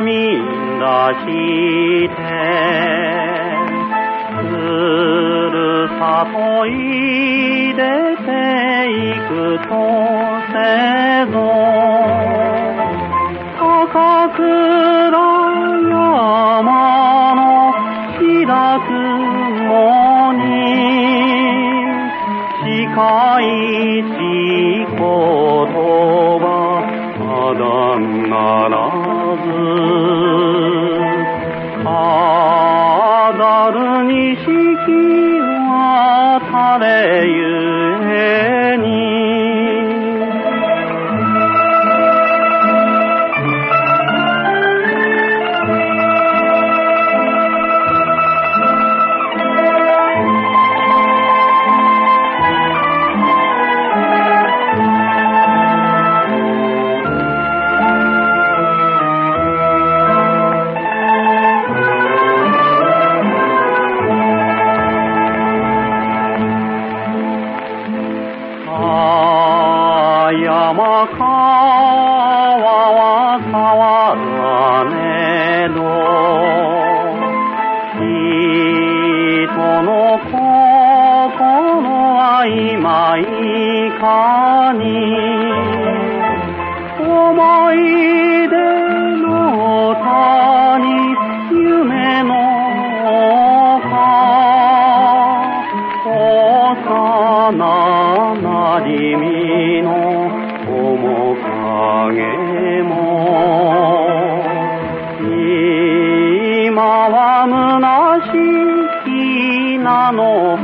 みんなしてふるさといでていくとせあだる錦は垂れゆく山川は触らねど人の心は今いかに思い花の